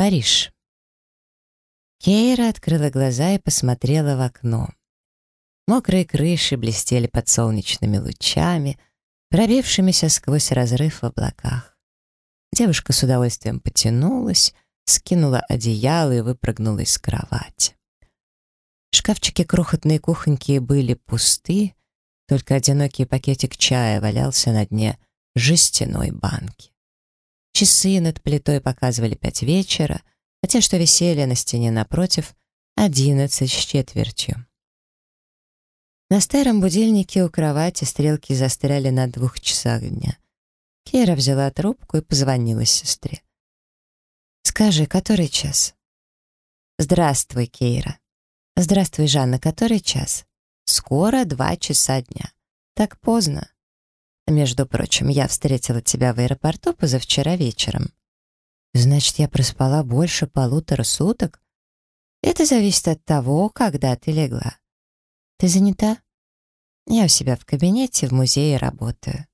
Париж. Кейра открыла глаза и посмотрела в окно. Мокрые крыши блестели под солнечными лучами, пробившимися сквозь разрыв в облаках. Девушка с удовольствием потянулась, скинула одеяло и выпрыгнула из кровати. Шкафчики крохотные кухоньки были пусты, только одинокий пакетик чая валялся на дне жестяной банки. Часы над плитой показывали пять вечера, а те, что висели на стене напротив, одиннадцать с четвертью. На старом будильнике у кровати стрелки застряли на двух часах дня. Кира взяла трубку и позвонила сестре. «Скажи, который час?» «Здравствуй, Кейра». «Здравствуй, Жанна, который час?» «Скоро два часа дня. Так поздно». «Между прочим, я встретила тебя в аэропорту позавчера вечером». «Значит, я проспала больше полутора суток?» «Это зависит от того, когда ты легла». «Ты занята?» «Я у себя в кабинете в музее работаю.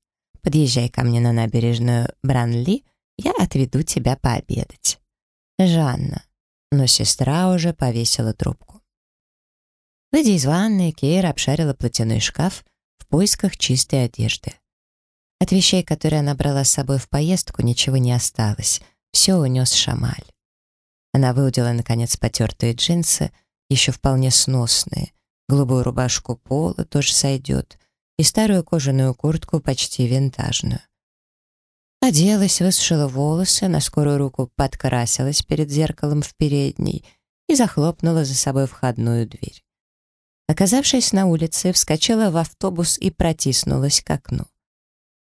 Подъезжай ко мне на набережную Бранли, я отведу тебя пообедать». «Жанна». Но сестра уже повесила трубку. Выйдя из ванной, Кейра обшарила платяной шкаф в поисках чистой одежды. От вещей, которые она брала с собой в поездку, ничего не осталось. Все унес Шамаль. Она выудила, наконец, потертые джинсы, еще вполне сносные, голубую рубашку пола тоже сойдет, и старую кожаную куртку почти винтажную. Оделась, высушила волосы, на скорую руку подкрасилась перед зеркалом в передней и захлопнула за собой входную дверь. Оказавшись на улице, вскочила в автобус и протиснулась к окну.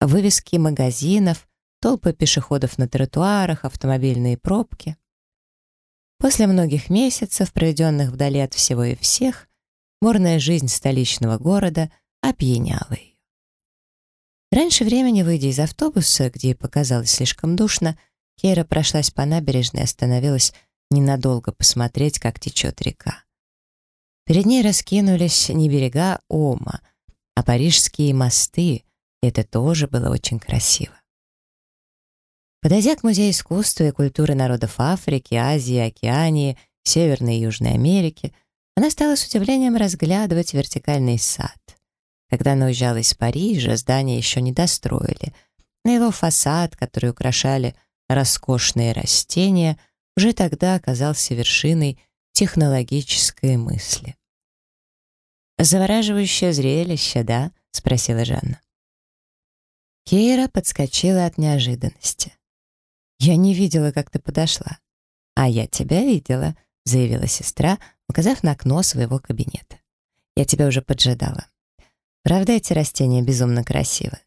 Вывески магазинов, толпы пешеходов на тротуарах, автомобильные пробки. После многих месяцев, проведенных вдали от всего и всех, Морная жизнь столичного города опьяняла ее. Раньше времени, выйдя из автобуса, где показалось слишком душно, Кейра прошлась по набережной и остановилась ненадолго посмотреть, как течет река. Перед ней раскинулись не берега Ома, а парижские мосты, и это тоже было очень красиво. Подойдя к Музею искусства и культуры народов Африки, Азии, Океании, Северной и Южной Америки, она стала с удивлением разглядывать вертикальный сад. Когда она уезжала из Парижа, здание еще не достроили. На его фасад, который украшали роскошные растения, уже тогда оказался вершиной технологической мысли. «Завораживающее зрелище, да?» — спросила Жанна. Кейра подскочила от неожиданности. «Я не видела, как ты подошла». «А я тебя видела», — заявила сестра, указав на окно своего кабинета. «Я тебя уже поджидала. Правда, эти растения безумно красивы?»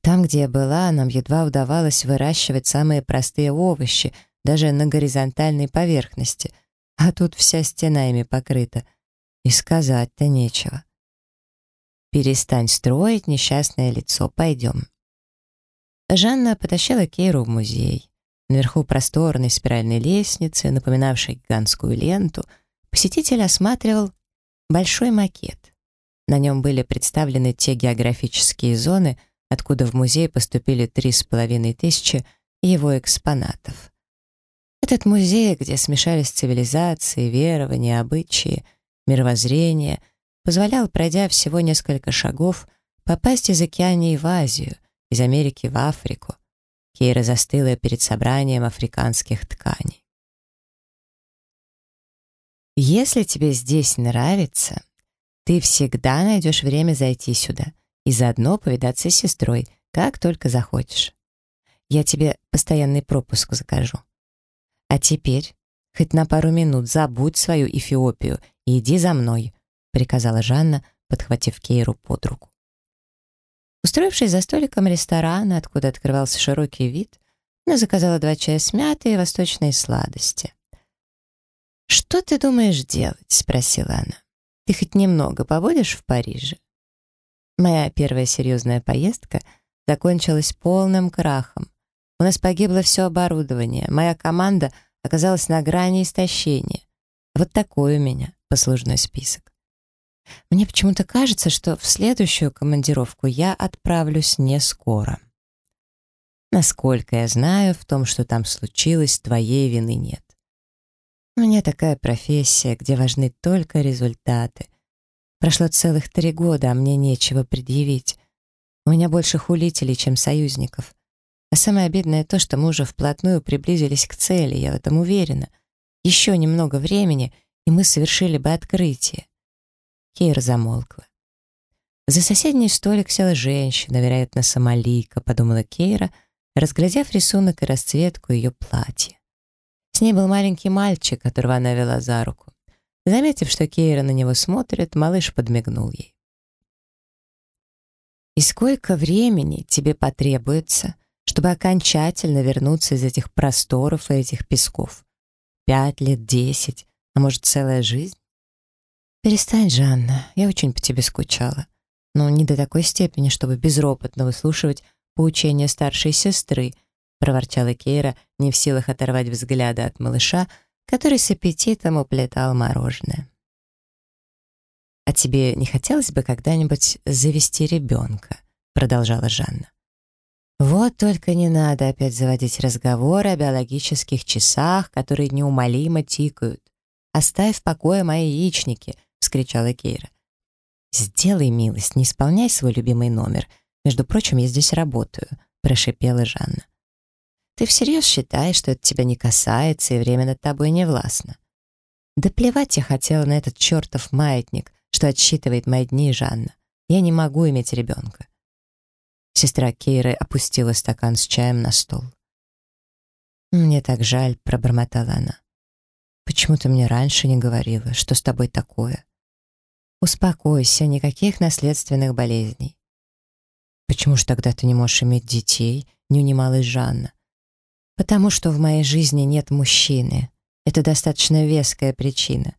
Там, где я была, нам едва удавалось выращивать самые простые овощи, даже на горизонтальной поверхности, а тут вся стена ими покрыта. И сказать-то нечего. «Перестань строить несчастное лицо, пойдем». Жанна потащила Кейру в музей. Наверху просторной спиральной лестницы, напоминавшей гигантскую ленту — Посетитель осматривал большой макет. На нем были представлены те географические зоны, откуда в музей поступили три с половиной тысячи его экспонатов. Этот музей, где смешались цивилизации, верования, обычаи, мировоззрение, позволял, пройдя всего несколько шагов, попасть из Океании в Азию, из Америки в Африку. Кейра застыла перед собранием африканских тканей. Если тебе здесь нравится, ты всегда найдешь время зайти сюда и заодно повидаться с сестрой, как только захочешь. Я тебе постоянный пропуск закажу. А теперь, хоть на пару минут забудь свою Эфиопию и иди за мной, приказала Жанна, подхватив Кейру под руку. Устроившись за столиком ресторана, откуда открывался широкий вид, она заказала два чая с мятой и восточные сладости. «Что ты думаешь делать?» — спросила она. «Ты хоть немного побудешь в Париже?» Моя первая серьезная поездка закончилась полным крахом. У нас погибло все оборудование, моя команда оказалась на грани истощения. Вот такой у меня послужной список. Мне почему-то кажется, что в следующую командировку я отправлюсь не скоро. Насколько я знаю, в том, что там случилось, твоей вины нет. У меня такая профессия, где важны только результаты. Прошло целых три года, а мне нечего предъявить. У меня больше хулителей, чем союзников. А самое обидное то, что мы уже вплотную приблизились к цели, я в этом уверена. Еще немного времени, и мы совершили бы открытие. Кейра замолкла. За соседний столик села женщина, вероятно, сомалийка, подумала Кейра, разглядев рисунок и расцветку ее платья. С ней был маленький мальчик, которого она вела за руку. Заметив, что Кейра на него смотрит, малыш подмигнул ей. «И сколько времени тебе потребуется, чтобы окончательно вернуться из этих просторов и этих песков? Пять лет, десять, а может, целая жизнь?» «Перестань, Жанна, я очень по тебе скучала но не до такой степени, чтобы безропотно выслушивать поучения старшей сестры, проворчала Кейра, не в силах оторвать взгляда от малыша, который с аппетитом уплетал мороженое. «А тебе не хотелось бы когда-нибудь завести ребенка?» продолжала Жанна. «Вот только не надо опять заводить разговоры о биологических часах, которые неумолимо тикают. Оставь в покое мои яичники!» — вскричала Кейра. «Сделай милость, не исполняй свой любимый номер. Между прочим, я здесь работаю», — прошипела Жанна. «Ты всерьез считаешь, что это тебя не касается и время над тобой не властно?» «Да плевать я хотела на этот чертов маятник, что отсчитывает мои дни, Жанна. Я не могу иметь ребенка». Сестра Кейры опустила стакан с чаем на стол. «Мне так жаль», — пробормотала она. «Почему ты мне раньше не говорила, что с тобой такое?» Успокойся, никаких наследственных болезней. Почему же тогда ты не можешь иметь детей? Не унималась Жанна. Потому что в моей жизни нет мужчины. Это достаточно веская причина.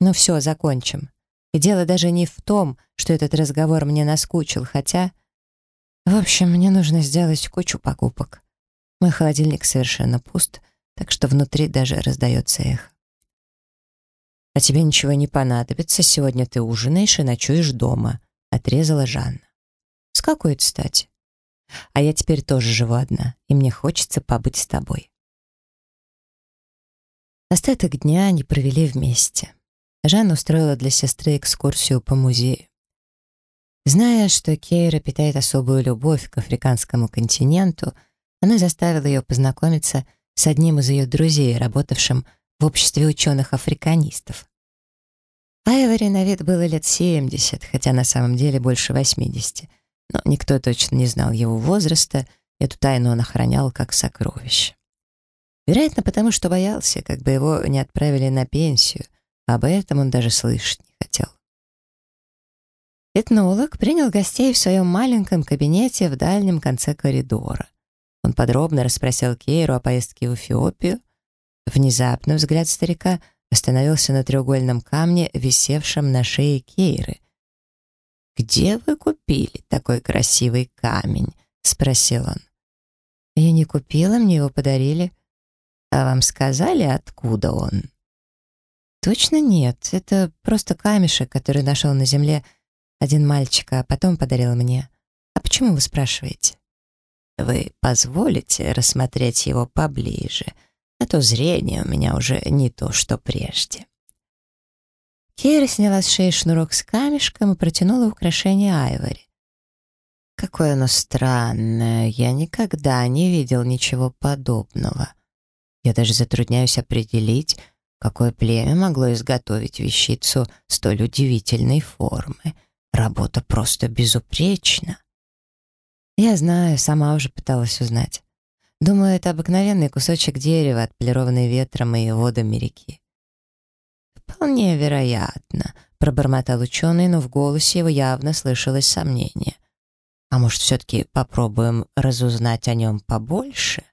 Ну все, закончим. И дело даже не в том, что этот разговор мне наскучил, хотя... В общем, мне нужно сделать кучу покупок. Мой холодильник совершенно пуст, так что внутри даже раздается эхо. «А тебе ничего не понадобится, сегодня ты ужинаешь и ночуешь дома», — отрезала Жанна. «С какой это стати?» «А я теперь тоже живу одна, и мне хочется побыть с тобой». Остаток дня они провели вместе. Жанна устроила для сестры экскурсию по музею. Зная, что Кейра питает особую любовь к африканскому континенту, она заставила ее познакомиться с одним из ее друзей, работавшим в обществе ученых-африканистов. Айвори на вид было лет 70, хотя на самом деле больше 80, но никто точно не знал его возраста, эту тайну он охранял как сокровище. Вероятно, потому что боялся, как бы его не отправили на пенсию, об этом он даже слышать не хотел. Этнолог принял гостей в своем маленьком кабинете в дальнем конце коридора. Он подробно расспросил Кейру о поездке в Эфиопию, Внезапно взгляд старика остановился на треугольном камне, висевшем на шее Кейры. «Где вы купили такой красивый камень?» — спросил он. «Я не купила, мне его подарили. А вам сказали, откуда он?» «Точно нет. Это просто камешек, который нашел на земле один мальчик, а потом подарил мне. А почему вы спрашиваете?» «Вы позволите рассмотреть его поближе?» А то зрение у меня уже не то, что прежде. Кейра сняла с шеи шнурок с камешком и протянула украшение Айвори. Какое оно странное, я никогда не видел ничего подобного. Я даже затрудняюсь определить, какое племя могло изготовить вещицу столь удивительной формы. Работа просто безупречна. Я знаю, сама уже пыталась узнать. Думаю, это обыкновенный кусочек дерева, отполированный ветром и водами реки. «Вполне вероятно», — пробормотал ученый, но в голосе его явно слышалось сомнение. «А может, все-таки попробуем разузнать о нем побольше?»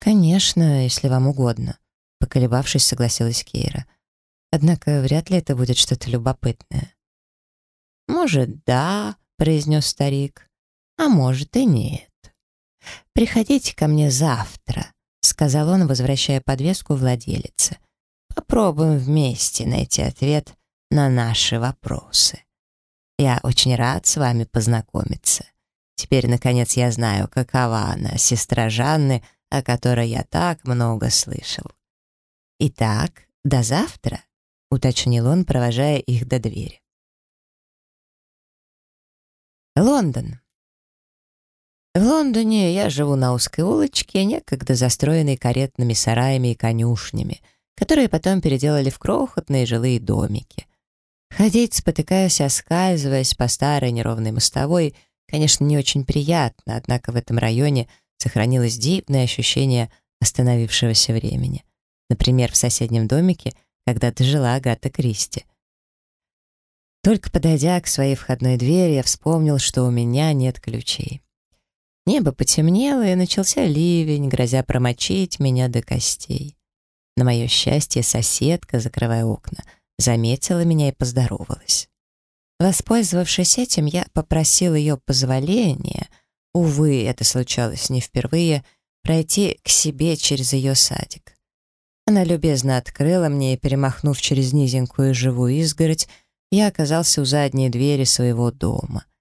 «Конечно, если вам угодно», — поколебавшись, согласилась Кейра. «Однако вряд ли это будет что-то любопытное». «Может, да», — произнес старик, — «а может и нет». «Приходите ко мне завтра», — сказал он, возвращая подвеску владелице. «Попробуем вместе найти ответ на наши вопросы. Я очень рад с вами познакомиться. Теперь, наконец, я знаю, какова она, сестра Жанны, о которой я так много слышал. Итак, до завтра, уточнил он, провожая их до двери. Лондон. В Лондоне я живу на узкой улочке, некогда застроенной каретными сараями и конюшнями, которые потом переделали в крохотные жилые домики. Ходить, спотыкаясь, оскальзываясь по старой неровной мостовой, конечно, не очень приятно, однако в этом районе сохранилось дивное ощущение остановившегося времени. Например, в соседнем домике когда-то жила Агата Кристи. Только подойдя к своей входной двери, я вспомнил, что у меня нет ключей. Небо потемнело, и начался ливень, грозя промочить меня до костей. На мое счастье, соседка, закрывая окна, заметила меня и поздоровалась. Воспользовавшись этим, я попросил ее позволения, увы, это случалось не впервые, пройти к себе через ее садик. Она любезно открыла мне, и, перемахнув через низенькую живую изгородь, я оказался у задней двери своего дома —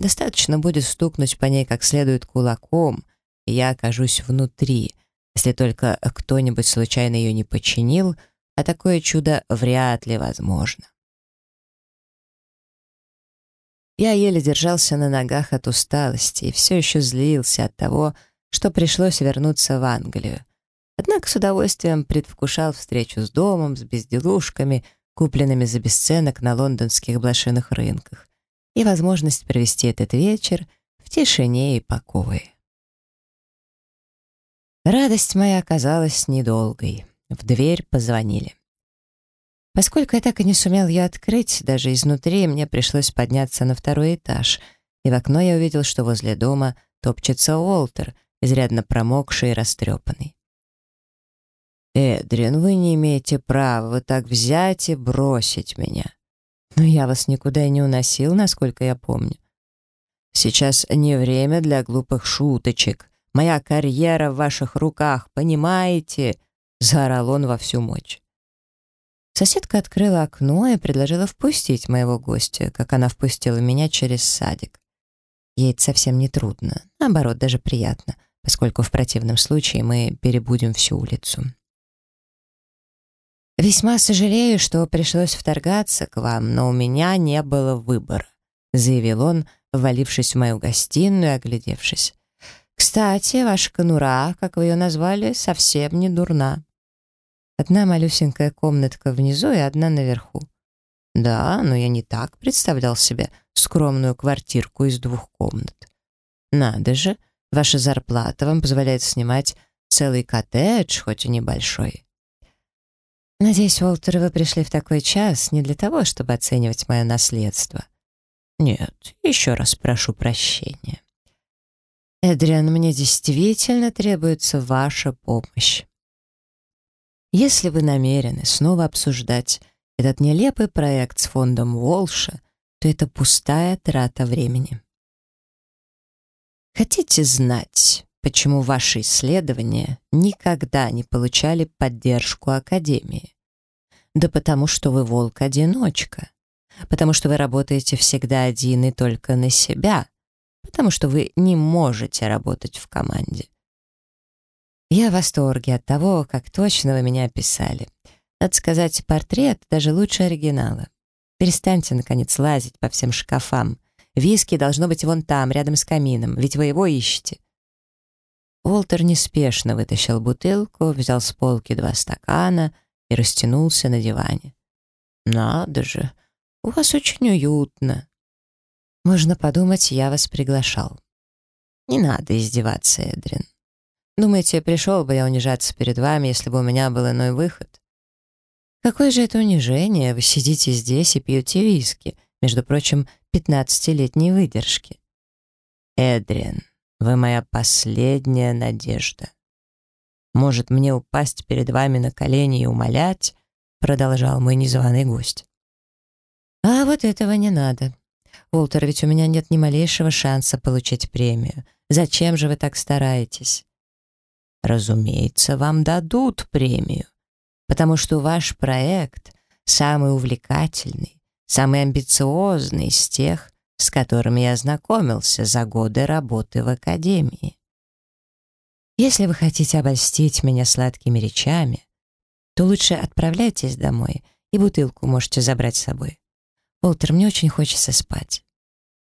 Достаточно будет стукнуть по ней как следует кулаком, и я окажусь внутри, если только кто-нибудь случайно ее не починил, а такое чудо вряд ли возможно. Я еле держался на ногах от усталости и все еще злился от того, что пришлось вернуться в Англию. Однако с удовольствием предвкушал встречу с домом, с безделушками, купленными за бесценок на лондонских блошиных рынках и возможность провести этот вечер в тишине и покое. Радость моя оказалась недолгой. В дверь позвонили. Поскольку я так и не сумел ее открыть, даже изнутри мне пришлось подняться на второй этаж, и в окно я увидел, что возле дома топчется Уолтер, изрядно промокший и растрепанный. «Эдрин, вы не имеете права вот так взять и бросить меня. Но я вас никуда и не уносил, насколько я помню. Сейчас не время для глупых шуточек. Моя карьера в ваших руках, понимаете?» Заорал он во всю мощь. Соседка открыла окно и предложила впустить моего гостя, как она впустила меня через садик. Ей это совсем не трудно, наоборот, даже приятно, поскольку в противном случае мы перебудем всю улицу. «Весьма сожалею, что пришлось вторгаться к вам, но у меня не было выбора», заявил он, ввалившись в мою гостиную и оглядевшись. «Кстати, ваша конура, как вы ее назвали, совсем не дурна. Одна малюсенькая комнатка внизу и одна наверху. Да, но я не так представлял себе скромную квартирку из двух комнат. Надо же, ваша зарплата вам позволяет снимать целый коттедж, хоть и небольшой. «Надеюсь, Уолтер, вы пришли в такой час не для того, чтобы оценивать мое наследство». «Нет, еще раз прошу прощения». «Эдриан, мне действительно требуется ваша помощь. Если вы намерены снова обсуждать этот нелепый проект с фондом Волша, то это пустая трата времени. Хотите знать, почему ваши исследования никогда не получали поддержку Академии. Да потому что вы волк-одиночка, потому что вы работаете всегда один и только на себя, потому что вы не можете работать в команде. Я в восторге от того, как точно вы меня описали. Надо сказать, портрет даже лучше оригинала. Перестаньте, наконец, лазить по всем шкафам. Виски должно быть вон там, рядом с камином, ведь вы его ищете. Уолтер неспешно вытащил бутылку, взял с полки два стакана и растянулся на диване. «Надо же, у вас очень уютно. Можно подумать, я вас приглашал. Не надо издеваться, Эдрин. Думаете, пришел бы я унижаться перед вами, если бы у меня был иной выход? Какое же это унижение, вы сидите здесь и пьете виски, между прочим, пятнадцатилетней выдержки. Эдрин, вы моя последняя надежда. Может, мне упасть перед вами на колени и умолять?» Продолжал мой незваный гость. «А вот этого не надо. Уолтер, ведь у меня нет ни малейшего шанса получить премию. Зачем же вы так стараетесь?» «Разумеется, вам дадут премию, потому что ваш проект самый увлекательный, самый амбициозный из тех, с которым я ознакомился за годы работы в академии. Если вы хотите обольстить меня сладкими речами, то лучше отправляйтесь домой, и бутылку можете забрать с собой. Уолтер, мне очень хочется спать.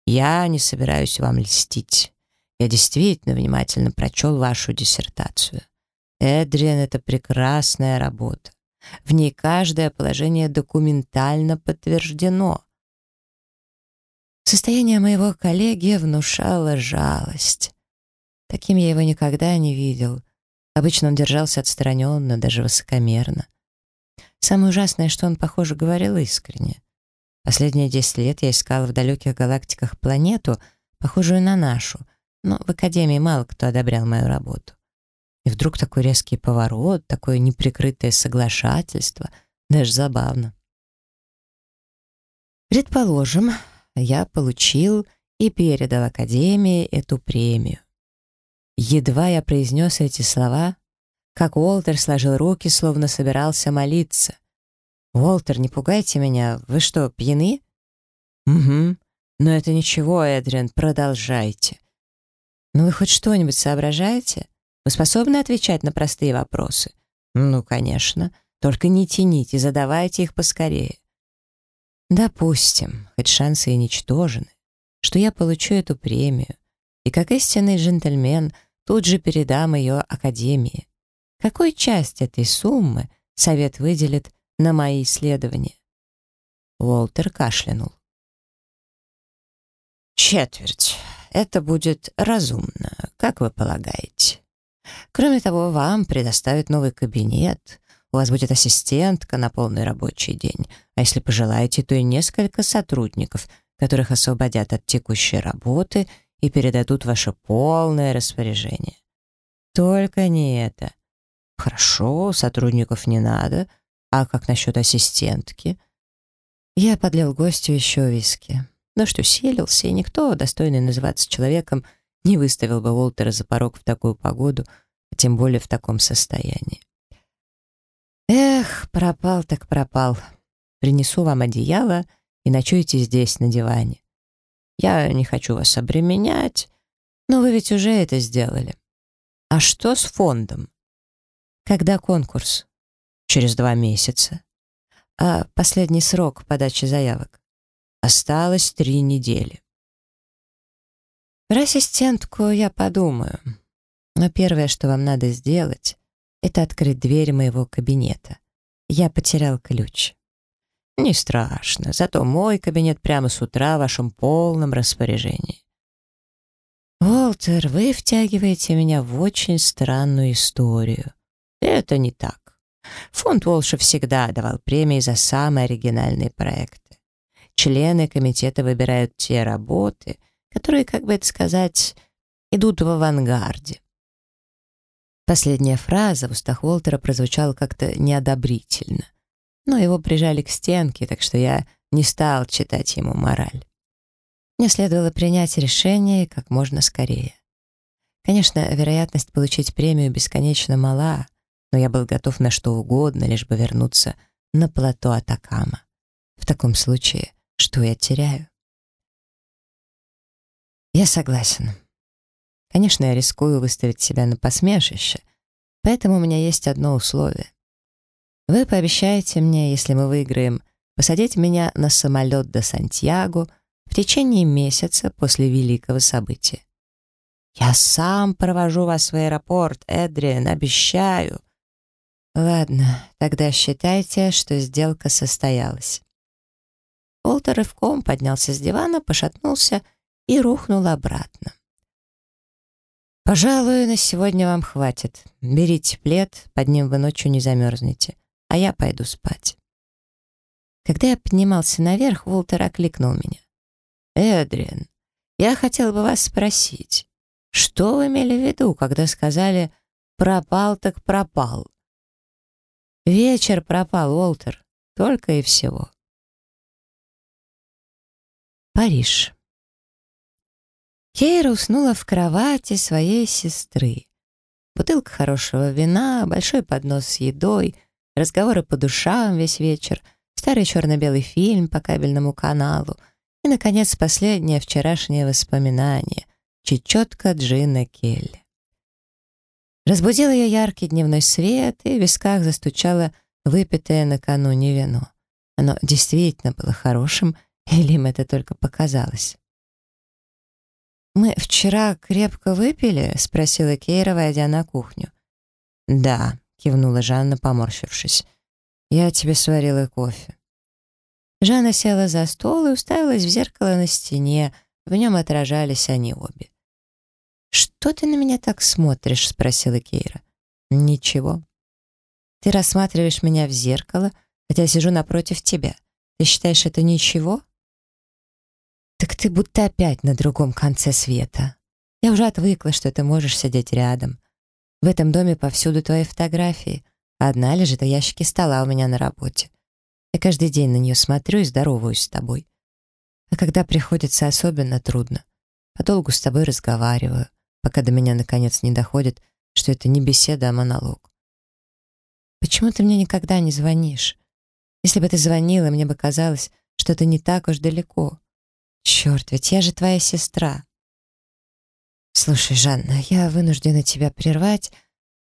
Я не собираюсь вам льстить. Я действительно внимательно прочел вашу диссертацию. Эдриан — это прекрасная работа. В ней каждое положение документально подтверждено. Состояние моего коллеги внушало жалость. Таким я его никогда не видел. Обычно он держался отстраненно, даже высокомерно. Самое ужасное, что он, похоже, говорил искренне. Последние десять лет я искал в далеких галактиках планету, похожую на нашу, но в Академии мало кто одобрял мою работу. И вдруг такой резкий поворот, такое неприкрытое соглашательство. Даже забавно. Предположим, я получил и передал Академии эту премию. Едва я произнес эти слова, как Уолтер сложил руки, словно собирался молиться. «Уолтер, не пугайте меня, вы что, пьяны?» «Угу, но это ничего, Эдриан, продолжайте». «Ну вы хоть что-нибудь соображаете?» Вы способны отвечать на простые вопросы? Ну, конечно. Только не тяните, задавайте их поскорее. Допустим, хоть шансы и ничтожны, что я получу эту премию, и как истинный джентльмен тут же передам ее Академии. Какую часть этой суммы совет выделит на мои исследования? Уолтер кашлянул. Четверть. Это будет разумно, как вы полагаете. Кроме того, вам предоставят новый кабинет, у вас будет ассистентка на полный рабочий день, а если пожелаете, то и несколько сотрудников, которых освободят от текущей работы и передадут ваше полное распоряжение. Только не это. Хорошо, сотрудников не надо. А как насчет ассистентки? Я подлил гостю еще виски. Но что силился, и никто, достойный называться человеком, не выставил бы Уолтера за порог в такую погоду — тем более в таком состоянии. Эх, пропал так пропал. Принесу вам одеяло и ночуйте здесь, на диване. Я не хочу вас обременять, но вы ведь уже это сделали. А что с фондом? Когда конкурс? Через два месяца. А последний срок подачи заявок? Осталось три недели. Про ассистентку я подумаю. Но первое, что вам надо сделать, это открыть дверь моего кабинета. Я потерял ключ. Не страшно, зато мой кабинет прямо с утра в вашем полном распоряжении. Уолтер, вы втягиваете меня в очень странную историю. Это не так. Фонд Волша всегда давал премии за самые оригинальные проекты. Члены комитета выбирают те работы, которые, как бы это сказать, идут в авангарде. Последняя фраза в устах Уолтера прозвучала как-то неодобрительно. Но его прижали к стенке, так что я не стал читать ему мораль. Мне следовало принять решение как можно скорее. Конечно, вероятность получить премию бесконечно мала, но я был готов на что угодно, лишь бы вернуться на плато Атакама. В таком случае, что я теряю? Я согласен. Конечно, я рискую выставить себя на посмешище, поэтому у меня есть одно условие. Вы пообещаете мне, если мы выиграем, посадить меня на самолет до Сантьяго в течение месяца после великого события. Я сам провожу вас в аэропорт, Эдриан, обещаю. Ладно, тогда считайте, что сделка состоялась. Уолтер рывком поднялся с дивана, пошатнулся и рухнул обратно. «Пожалуй, на сегодня вам хватит. Берите плед, под ним вы ночью не замерзнете, а я пойду спать». Когда я поднимался наверх, Уолтер окликнул меня. «Эдриан, я хотел бы вас спросить, что вы имели в виду, когда сказали «пропал так пропал»?» «Вечер пропал, Уолтер, только и всего». Париж. Кейра уснула в кровати своей сестры. Бутылка хорошего вина, большой поднос с едой, разговоры по душам весь вечер, старый черно-белый фильм по кабельному каналу И, наконец, последнее вчерашнее воспоминание — чечетка Джина Келли. Разбудил ее яркий дневной свет, и в висках застучало выпитое накануне вино. Оно действительно было хорошим, или им это только показалось? «Мы вчера крепко выпили?» — спросила Кейра, войдя на кухню. «Да», — кивнула Жанна, поморщившись. «Я тебе сварила кофе». Жанна села за стол и уставилась в зеркало на стене. В нем отражались они обе. «Что ты на меня так смотришь?» — спросила Кейра. «Ничего. Ты рассматриваешь меня в зеркало, хотя сижу напротив тебя. Ты считаешь это ничего?» «Так ты будто опять на другом конце света. Я уже отвыкла, что ты можешь сидеть рядом. В этом доме повсюду твои фотографии. Одна лежит в ящике стола у меня на работе. Я каждый день на нее смотрю и здороваюсь с тобой. А когда приходится особенно трудно, подолгу с тобой разговариваю, пока до меня наконец не доходит, что это не беседа, а монолог. Почему ты мне никогда не звонишь? Если бы ты звонила, мне бы казалось, что это не так уж далеко. Черт, ведь я же твоя сестра. Слушай, Жанна, я вынуждена тебя прервать.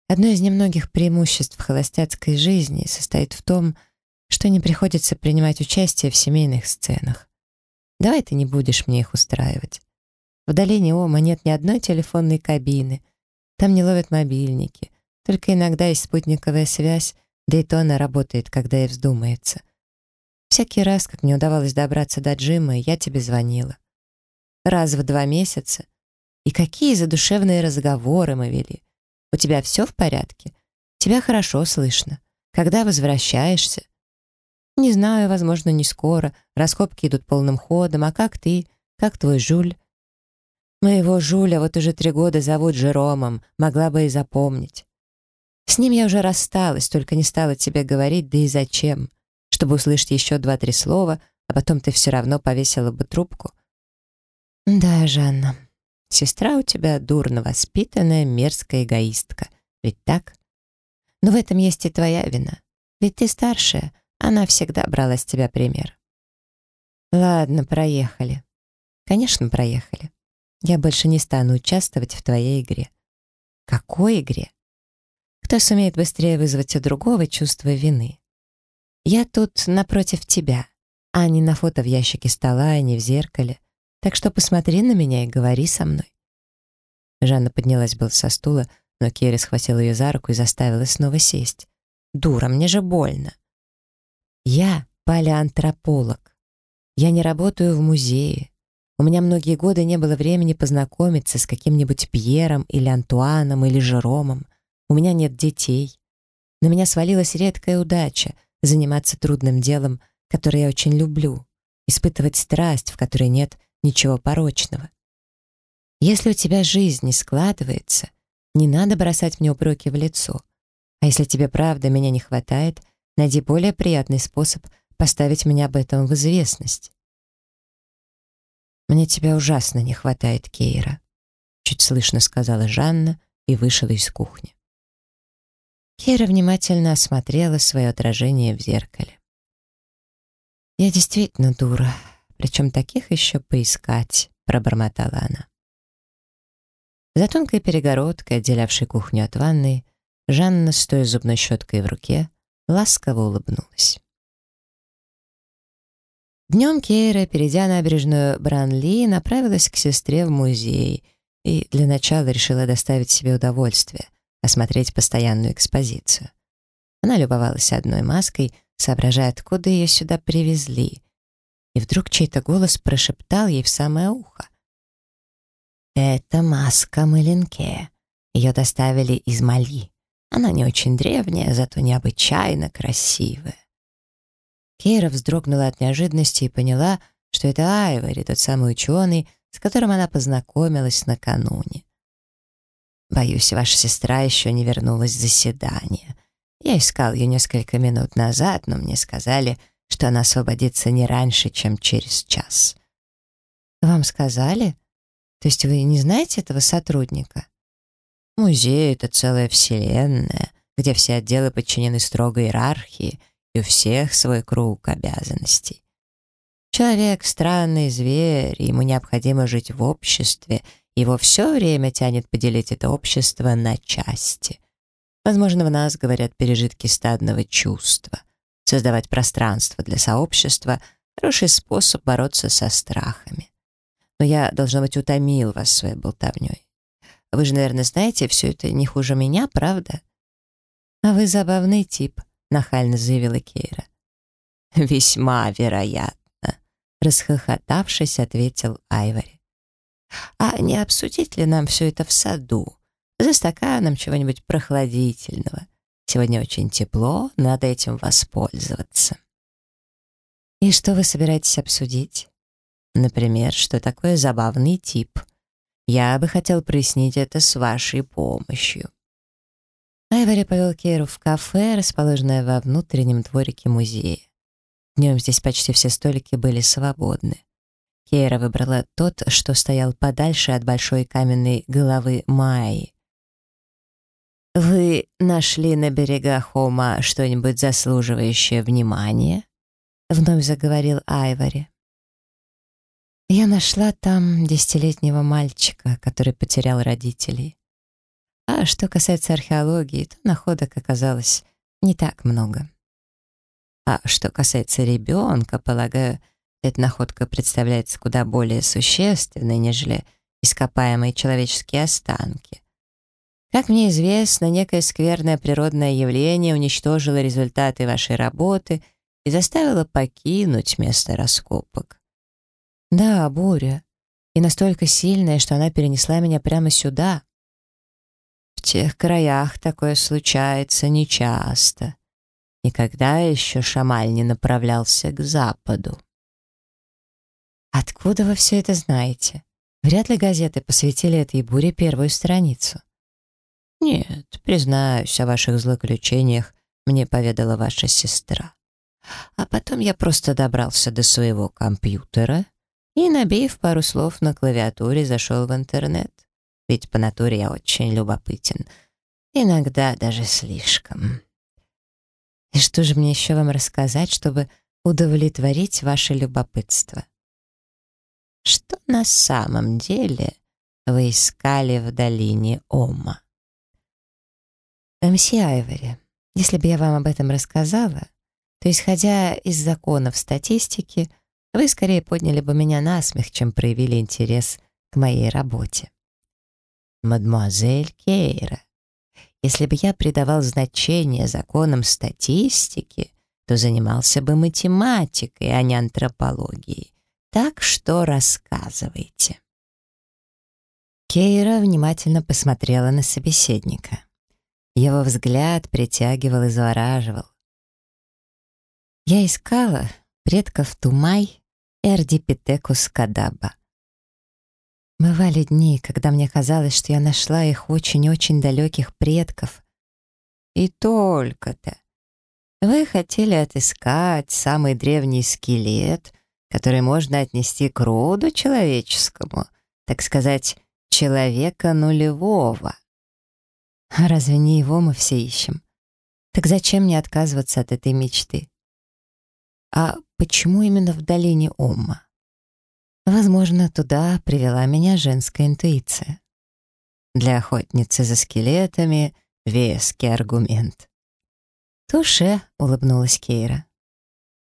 Одно из немногих преимуществ холостяцкой жизни состоит в том, что не приходится принимать участие в семейных сценах. Давай ты не будешь мне их устраивать. В долине Ома нет ни одной телефонной кабины. Там не ловят мобильники. Только иногда есть спутниковая связь, да и то она работает, когда ей вздумается. Всякий раз, как мне удавалось добраться до Джима, я тебе звонила. Раз в два месяца. И какие задушевные разговоры мы вели. У тебя все в порядке? Тебя хорошо слышно. Когда возвращаешься? «Не знаю, возможно, не скоро. Раскопки идут полным ходом. А как ты? Как твой Жуль?» «Моего Жуля вот уже три года зовут Жеромом. Могла бы и запомнить. С ним я уже рассталась, только не стала тебе говорить, да и зачем? Чтобы услышать еще два-три слова, а потом ты все равно повесила бы трубку». «Да, Жанна, сестра у тебя дурно воспитанная, мерзкая эгоистка. Ведь так? Но в этом есть и твоя вина. Ведь ты старшая, она всегда брала с тебя пример. Ладно, проехали. Конечно, проехали. Я больше не стану участвовать в твоей игре. Какой игре? Кто сумеет быстрее вызвать у другого чувство вины? Я тут напротив тебя, а не на фото в ящике стола и не в зеркале. Так что посмотри на меня и говори со мной. Жанна поднялась был со стула, но Керри схватил ее за руку и заставила снова сесть. «Дура, мне же больно!» Я палеантрополог. Я не работаю в музее. У меня многие годы не было времени познакомиться с каким-нибудь Пьером или Антуаном или Жеромом. У меня нет детей. На меня свалилась редкая удача заниматься трудным делом, которое я очень люблю, испытывать страсть, в которой нет ничего порочного. Если у тебя жизнь не складывается, не надо бросать мне упреки в лицо. А если тебе правда меня не хватает — Найди более приятный способ поставить меня об этом в известность. «Мне тебя ужасно не хватает, Кейра», — чуть слышно сказала Жанна и вышла из кухни. Кейра внимательно осмотрела свое отражение в зеркале. «Я действительно дура, причем таких еще поискать», — пробормотала она. За тонкой перегородкой, отделявшей кухню от ванной, Жанна, стоя зубной щеткой в руке, ласково улыбнулась. Днем Кейра, перейдя набережную Бранли, направилась к сестре в музей и для начала решила доставить себе удовольствие, осмотреть постоянную экспозицию. Она любовалась одной маской, соображая, откуда ее сюда привезли. И вдруг чей-то голос прошептал ей в самое ухо. «Это маска Малинке. Ее доставили из Мали. Она не очень древняя, зато необычайно красивая. Кейра вздрогнула от неожиданности и поняла, что это Айвори, тот самый ученый, с которым она познакомилась накануне. «Боюсь, ваша сестра еще не вернулась с заседания. Я искал ее несколько минут назад, но мне сказали, что она освободится не раньше, чем через час». «Вам сказали? То есть вы не знаете этого сотрудника?» Музей — это целая вселенная, где все отделы подчинены строгой иерархии, и у всех свой круг обязанностей. Человек — странный зверь, ему необходимо жить в обществе, его все время тянет поделить это общество на части. Возможно, в нас говорят пережитки стадного чувства. Создавать пространство для сообщества — хороший способ бороться со страхами. Но я, должно быть, утомил вас своей болтовней. Вы же, наверное, знаете, все это не хуже меня, правда? А вы забавный тип, нахально заявила Кейра. Весьма вероятно, расхохотавшись, ответил Айвори. А не обсудить ли нам все это в саду? За стаканом чего-нибудь прохладительного. Сегодня очень тепло, надо этим воспользоваться. И что вы собираетесь обсудить? Например, что такое забавный тип. Я бы хотел прояснить это с вашей помощью. Айвори повел Кейру в кафе, расположенное во внутреннем дворике музея. Днем здесь почти все столики были свободны. Кейра выбрала тот, что стоял подальше от большой каменной головы Майи. «Вы нашли на берегах Хома что-нибудь заслуживающее внимания?» — вновь заговорил Айвори. Я нашла там десятилетнего мальчика, который потерял родителей. А что касается археологии, то находок оказалось не так много. А что касается ребенка, полагаю, эта находка представляется куда более существенной, нежели ископаемые человеческие останки. Как мне известно, некое скверное природное явление уничтожило результаты вашей работы и заставило покинуть место раскопок. Да, буря. И настолько сильная, что она перенесла меня прямо сюда. В тех краях такое случается нечасто. Никогда еще Шамаль не направлялся к западу. Откуда вы все это знаете? Вряд ли газеты посвятили этой буре первую страницу. Нет, признаюсь, о ваших злоключениях мне поведала ваша сестра. А потом я просто добрался до своего компьютера и, набив пару слов на клавиатуре, зашел в интернет. Ведь по натуре я очень любопытен. Иногда даже слишком. И что же мне еще вам рассказать, чтобы удовлетворить ваше любопытство? Что на самом деле вы искали в долине Ома? Мсье Айвори, если бы я вам об этом рассказала, то, исходя из законов статистики, вы скорее подняли бы меня на смех, чем проявили интерес к моей работе. Мадемуазель Кейра, если бы я придавал значение законам статистики, то занимался бы математикой, а не антропологией. Так что рассказывайте. Кейра внимательно посмотрела на собеседника. Его взгляд притягивал и завораживал. Я искала предков Тумай Эрдипитекус Кадаба. Бывали дни, когда мне казалось, что я нашла их очень-очень далеких предков. И только-то. Вы хотели отыскать самый древний скелет, который можно отнести к роду человеческому, так сказать, человека нулевого. А разве не его мы все ищем? Так зачем мне отказываться от этой мечты? А почему именно в долине Омма? Возможно, туда привела меня женская интуиция. Для охотницы за скелетами веский аргумент. «Туше», — улыбнулась Кейра.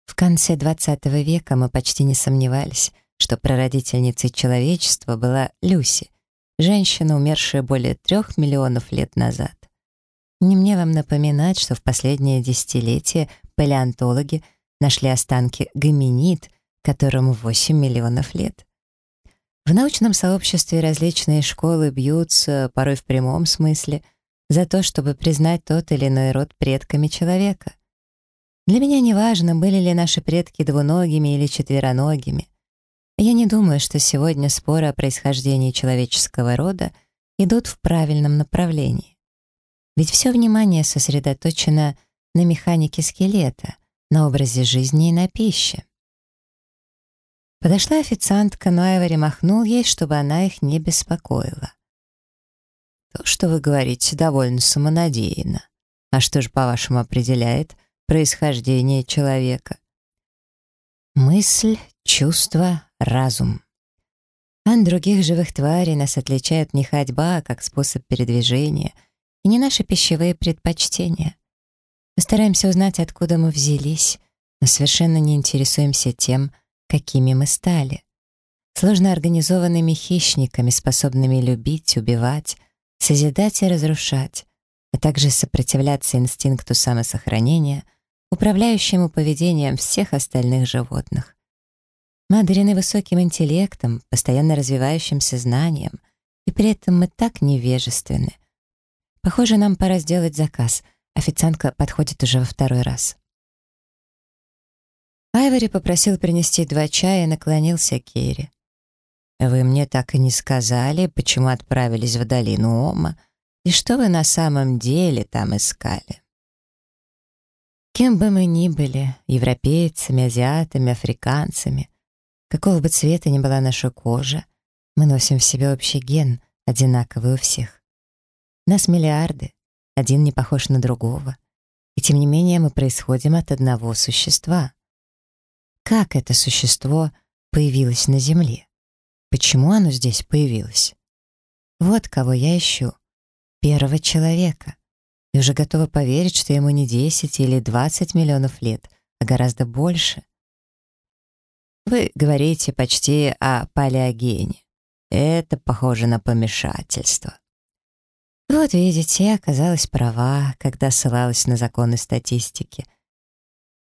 В конце XX века мы почти не сомневались, что прародительницей человечества была Люси, женщина, умершая более трех миллионов лет назад. Не мне вам напоминать, что в последнее десятилетие палеонтологи — нашли останки гоминид, которому 8 миллионов лет. В научном сообществе различные школы бьются, порой в прямом смысле, за то, чтобы признать тот или иной род предками человека. Для меня не важно, были ли наши предки двуногими или четвероногими. Я не думаю, что сегодня споры о происхождении человеческого рода идут в правильном направлении. Ведь все внимание сосредоточено на механике скелета — на образе жизни и на пище. Подошла официантка, но Айвори махнул ей, чтобы она их не беспокоила. То, что вы говорите, довольно самонадеянно. А что же, по-вашему, определяет происхождение человека? Мысль Чувство — разум. От других живых тварей нас отличает не ходьба, как способ передвижения, и не наши пищевые предпочтения. Мы стараемся узнать, откуда мы взялись, но совершенно не интересуемся тем, какими мы стали. Сложно организованными хищниками, способными любить, убивать, созидать и разрушать, а также сопротивляться инстинкту самосохранения, управляющему поведением всех остальных животных. Мы одарены высоким интеллектом, постоянно развивающимся знанием, и при этом мы так невежественны. Похоже, нам пора сделать заказ. Официантка подходит уже во второй раз. Айвори попросил принести два чая и наклонился к Керри. «Вы мне так и не сказали, почему отправились в долину Ома, и что вы на самом деле там искали?» Кем бы мы ни были, европейцами, азиатами, африканцами, Какого бы цвета ни была наша кожа, мы носим в себе общий ген, одинаковый у всех. Нас миллиарды, один не похож на другого. И тем не менее мы происходим от одного существа. Как это существо появилось на Земле? Почему оно здесь появилось? Вот кого я ищу. Первого человека. И уже готова поверить, что ему не 10 или 20 миллионов лет, а гораздо больше — вы говорите почти о палеогене. Это похоже на помешательство. Вот видите, я оказалась права, когда ссылалась на законы статистики.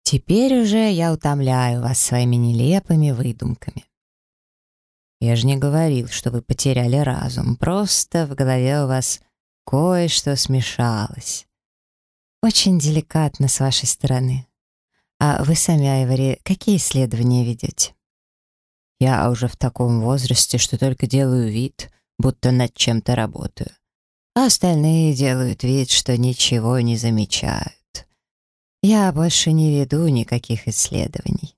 Теперь уже я утомляю вас своими нелепыми выдумками. Я же не говорил, что вы потеряли разум, просто в голове у вас кое-что смешалось. Очень деликатно с вашей стороны. А вы сами, Айвори, какие исследования ведете? Я уже в таком возрасте, что только делаю вид, будто над чем-то работаю. А остальные делают вид, что ничего не замечают. Я больше не веду никаких исследований.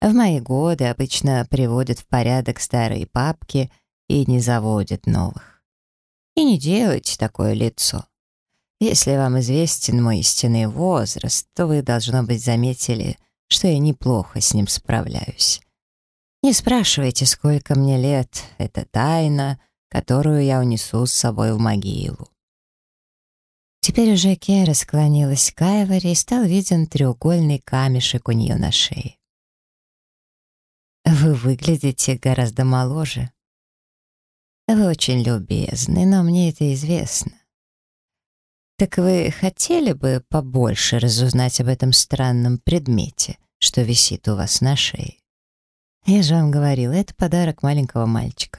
В мои годы обычно приводят в порядок старые папки и не заводят новых. И не делайте такое лицо. Если вам известен мой истинный возраст, то вы, должно быть, заметили, что я неплохо с ним справляюсь. Не спрашивайте, сколько мне лет, это тайна, которую я унесу с собой в могилу. Теперь уже Кера склонилась к Айвори и стал виден треугольный камешек у нее на шее. «Вы выглядите гораздо моложе. Вы очень любезны, но мне это известно. «Так вы хотели бы побольше разузнать об этом странном предмете, что висит у вас на шее?» «Я же вам говорила, это подарок маленького мальчика.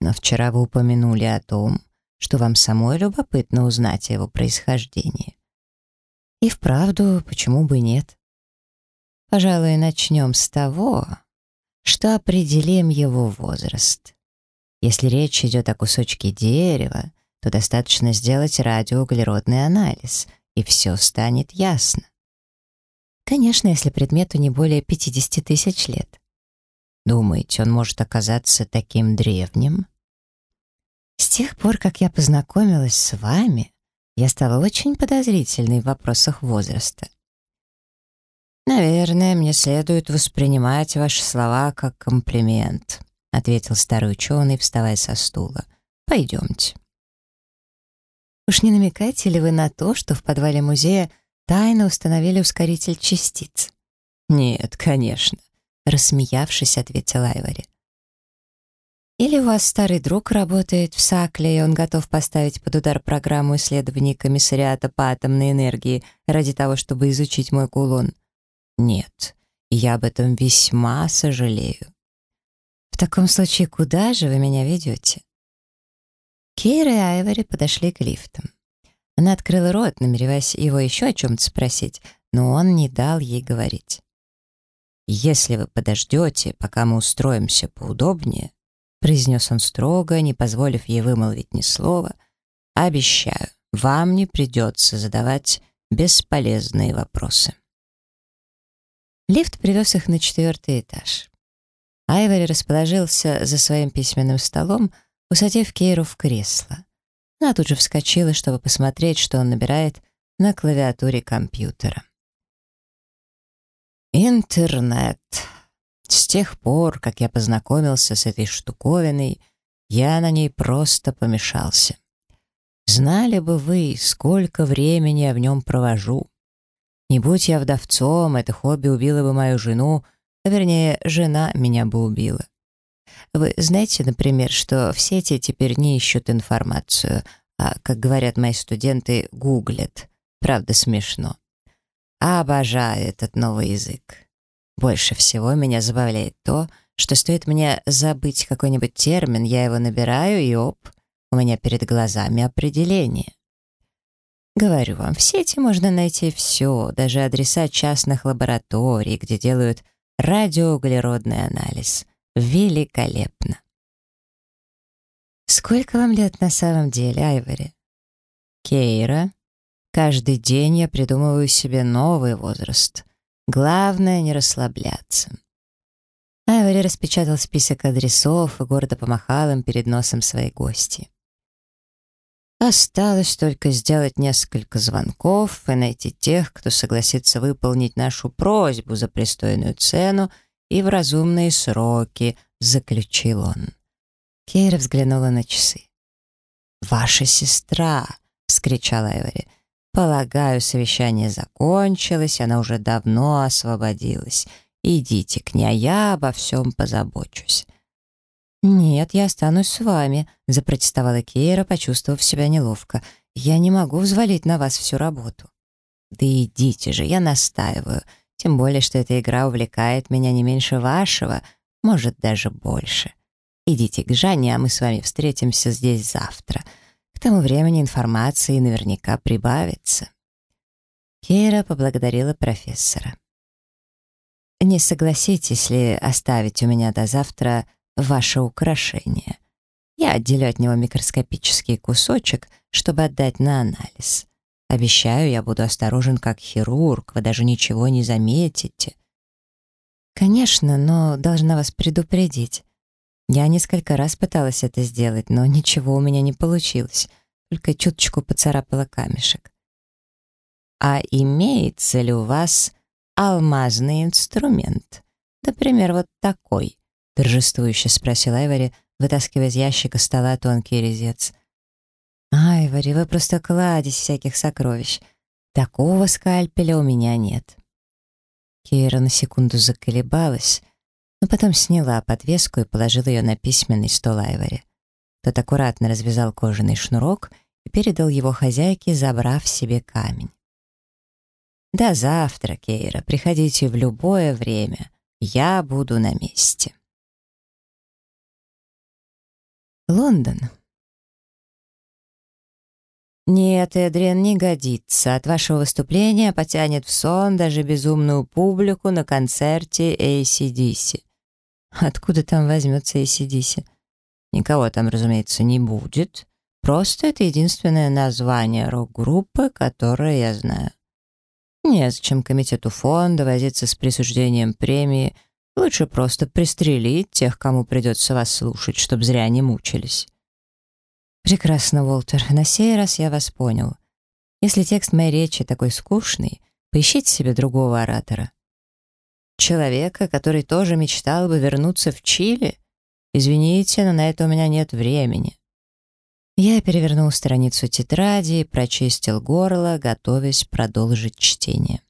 Но вчера вы упомянули о том, что вам самой любопытно узнать о его происхождении. И вправду, почему бы нет? Пожалуй, начнем с того, что определим его возраст. Если речь идет о кусочке дерева, то достаточно сделать радиоуглеродный анализ, и все станет ясно. Конечно, если предмету не более 50 тысяч лет. Думаете, он может оказаться таким древним? С тех пор, как я познакомилась с вами, я стала очень подозрительной в вопросах возраста. «Наверное, мне следует воспринимать ваши слова как комплимент», ответил старый ученый, вставая со стула. «Пойдемте». Уж не намекаете ли вы на то, что в подвале музея тайно установили ускоритель частиц? Нет, конечно, рассмеявшись, ответил Айвори. Или у вас старый друг работает в Сакле, и он готов поставить под удар программу исследований комиссариата по атомной энергии ради того, чтобы изучить мой кулон? Нет, я об этом весьма сожалею. В таком случае, куда же вы меня ведете? Кейра и Айвори подошли к лифтам. Она открыла рот, намереваясь его еще о чем-то спросить, но он не дал ей говорить. «Если вы подождете, пока мы устроимся поудобнее», произнес он строго, не позволив ей вымолвить ни слова, «обещаю, вам не придется задавать бесполезные вопросы». Лифт привез их на четвертый этаж. Айвори расположился за своим письменным столом, усадив Кейру в кресло. Она тут же вскочила, чтобы посмотреть, что он набирает на клавиатуре компьютера. «Интернет. С тех пор, как я познакомился с этой штуковиной, я на ней просто помешался. Знали бы вы, сколько времени я в нем провожу. Не будь я вдовцом, это хобби убило бы мою жену, а вернее, жена меня бы убила. Вы знаете, например, что в сети теперь не ищут информацию, а, как говорят мои студенты, гуглят. Правда, смешно. Обожаю этот новый язык. Больше всего меня забавляет то, что стоит мне забыть какой-нибудь термин, я его набираю, и оп, у меня перед глазами определение. Говорю вам, в сети можно найти все, даже адреса частных лабораторий, где делают радиоуглеродный анализ. Великолепно. Сколько вам лет на самом деле, Айвори? Кейра. Каждый день я придумываю себе новый возраст. Главное не расслабляться. Айвори распечатал список адресов и гордо помахал им перед носом своей гости. Осталось только сделать несколько звонков и найти тех, кто согласится выполнить нашу просьбу за пристойную цену и в разумные сроки, заключил он. Кейра взглянула на часы. «Ваша сестра!» — вскричала Эвери. «Полагаю, совещание закончилось, она уже давно освободилась. Идите к ней, а я обо всем позабочусь». «Нет, я останусь с вами», — запротестовала Кейра, почувствовав себя неловко. «Я не могу взвалить на вас всю работу». «Да идите же, я настаиваю. Тем более, что эта игра увлекает меня не меньше вашего, может, даже больше. Идите к Жанне, а мы с вами встретимся здесь завтра. К тому времени информации наверняка прибавится». Кейра поблагодарила профессора. «Не согласитесь ли оставить у меня до завтра ваше украшение. Я отделю от него микроскопический кусочек, чтобы отдать на анализ. Обещаю, я буду осторожен как хирург, вы даже ничего не заметите. Конечно, но должна вас предупредить. Я несколько раз пыталась это сделать, но ничего у меня не получилось, только чуточку поцарапала камешек. А имеется ли у вас алмазный инструмент? Например, вот такой, торжествующе спросил Айвори, вытаскивая из ящика стола тонкий резец. «Айвори, вы просто кладезь всяких сокровищ. Такого скальпеля у меня нет». Кейра на секунду заколебалась, но потом сняла подвеску и положила ее на письменный стол Айвори. Тот аккуратно развязал кожаный шнурок и передал его хозяйке, забрав себе камень. «До завтра, Кейра. Приходите в любое время. Я буду на месте». Лондон. «Нет, Эдриан, не годится. От вашего выступления потянет в сон даже безумную публику на концерте ACDC». «Откуда там возьмется ACDC?» «Никого там, разумеется, не будет. Просто это единственное название рок-группы, которое я знаю. Незачем комитету фонда возиться с присуждением премии Лучше просто пристрелить тех, кому придется вас слушать, чтобы зря не мучились. Прекрасно, Уолтер, на сей раз я вас понял. Если текст моей речи такой скучный, поищите себе другого оратора. Человека, который тоже мечтал бы вернуться в Чили? Извините, но на это у меня нет времени. Я перевернул страницу тетради прочистил горло, готовясь продолжить чтение.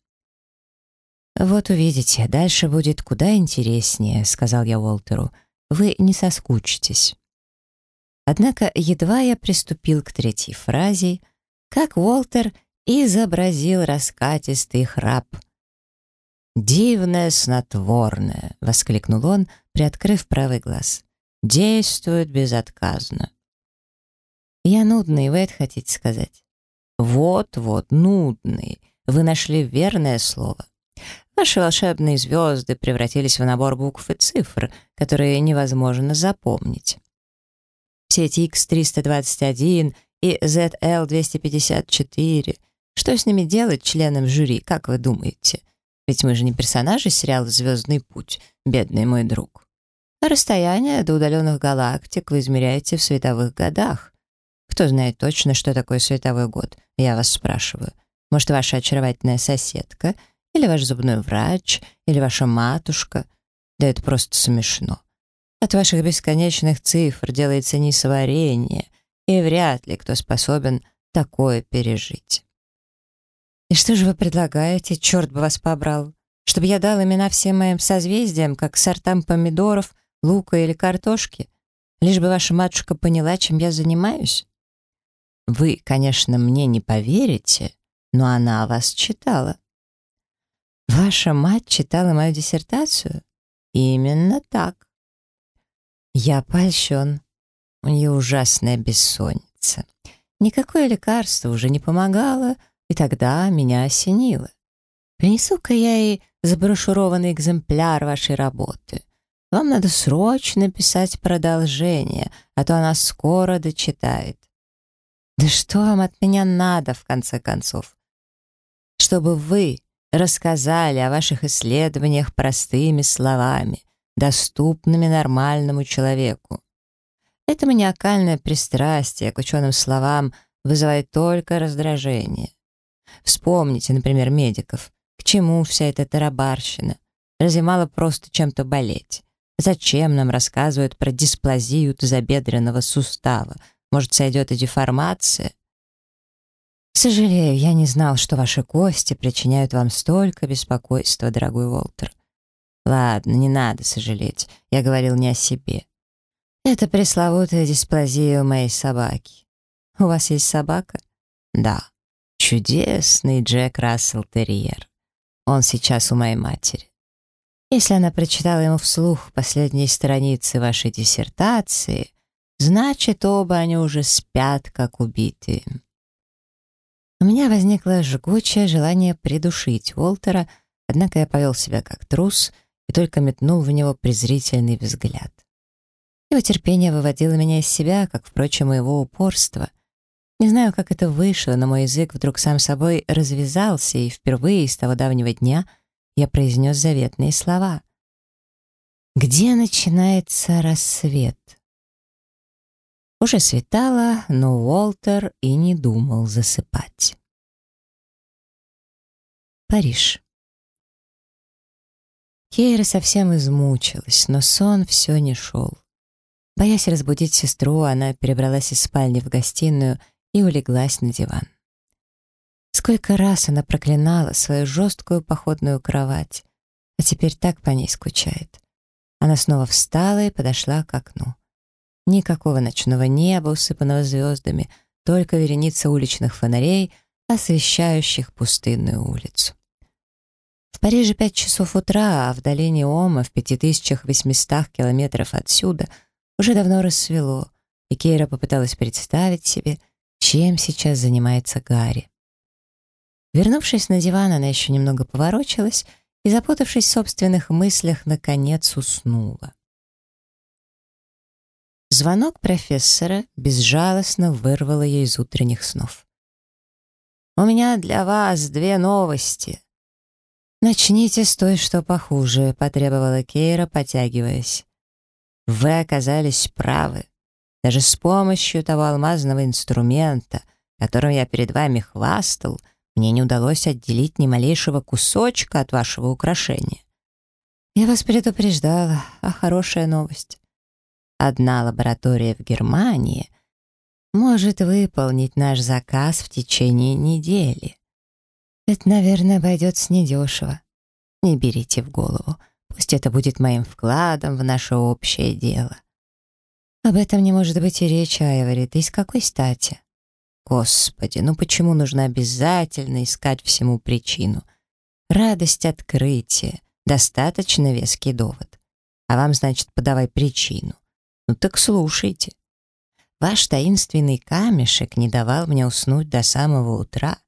«Вот увидите, дальше будет куда интереснее», — сказал я Уолтеру. «Вы не соскучитесь». Однако едва я приступил к третьей фразе, как Уолтер изобразил раскатистый храп. «Дивное снотворное!» — воскликнул он, приоткрыв правый глаз. «Действует безотказно». «Я нудный, вы это хотите сказать?» «Вот-вот, нудный. Вы нашли верное слово. Наши волшебные звезды превратились в набор букв и цифр, которые невозможно запомнить. Все эти X321 и ZL254. Что с ними делать членам жюри, как вы думаете? Ведь мы же не персонажи сериала «Звездный путь», бедный мой друг. А расстояние до удаленных галактик вы измеряете в световых годах. Кто знает точно, что такое световой год? Я вас спрашиваю. Может, ваша очаровательная соседка — или ваш зубной врач, или ваша матушка. Да это просто смешно. От ваших бесконечных цифр делается несварение, и вряд ли кто способен такое пережить. И что же вы предлагаете, черт бы вас побрал? Чтобы я дал имена всем моим созвездиям, как сортам помидоров, лука или картошки? Лишь бы ваша матушка поняла, чем я занимаюсь? Вы, конечно, мне не поверите, но она о вас читала. Ваша мать читала мою диссертацию? Именно так. Я польщен. У нее ужасная бессонница. Никакое лекарство уже не помогало, и тогда меня осенило. Принесу-ка я ей заброшурованный экземпляр вашей работы. Вам надо срочно писать продолжение, а то она скоро дочитает. Да что вам от меня надо, в конце концов? Чтобы вы рассказали о ваших исследованиях простыми словами, доступными нормальному человеку. Это маниакальное пристрастие к ученым словам вызывает только раздражение. Вспомните, например, медиков. К чему вся эта тарабарщина? Разве мало просто чем-то болеть? Зачем нам рассказывают про дисплазию тазобедренного сустава? Может, сойдет и деформация? Сожалею, я не знал, что ваши кости причиняют вам столько беспокойства, дорогой Уолтер. Ладно, не надо сожалеть. Я говорил не о себе. Это пресловутая дисплазия у моей собаки. У вас есть собака? Да. Чудесный Джек Рассел Терьер. Он сейчас у моей матери. Если она прочитала ему вслух последние страницы вашей диссертации, значит, оба они уже спят, как убитые. У меня возникло жгучее желание придушить Уолтера, однако я повел себя как трус только метнул в него презрительный взгляд. Его терпение выводило меня из себя, как, впрочем, и его упорство. Не знаю, как это вышло, но мой язык вдруг сам собой развязался, и впервые с того давнего дня я произнес заветные слова. «Где начинается рассвет?» Уже светало, но Уолтер и не думал засыпать. Париж. Кейра совсем измучилась, но сон все не шел. Боясь разбудить сестру, она перебралась из спальни в гостиную и улеглась на диван. Сколько раз она проклинала свою жесткую походную кровать, а теперь так по ней скучает. Она снова встала и подошла к окну. Никакого ночного неба, усыпанного звездами, только вереница уличных фонарей, освещающих пустынную улицу. В Париже пять часов утра, а в долине Ома, в 5800 километров отсюда, уже давно рассвело, и Кейра попыталась представить себе, чем сейчас занимается Гарри. Вернувшись на диван, она еще немного поворочилась и, запутавшись в собственных мыслях, наконец уснула. Звонок профессора безжалостно вырвало ее из утренних снов. «У меня для вас две новости». «Начните с той, что похуже», — потребовала Кейра, потягиваясь. «Вы оказались правы. Даже с помощью того алмазного инструмента, которым я перед вами хвастал, мне не удалось отделить ни малейшего кусочка от вашего украшения. Я вас предупреждала, а хорошая новость. Одна лаборатория в Германии может выполнить наш заказ в течение недели. Это, наверное, обойдется недешево. Не берите в голову. Пусть это будет моим вкладом в наше общее дело. Об этом не может быть и речи, Айвори. Ты из какой стати? Господи, ну почему нужно обязательно искать всему причину? Радость открытия — достаточно веский довод. А вам, значит, подавай причину. Ну так слушайте. Ваш таинственный камешек не давал мне уснуть до самого утра.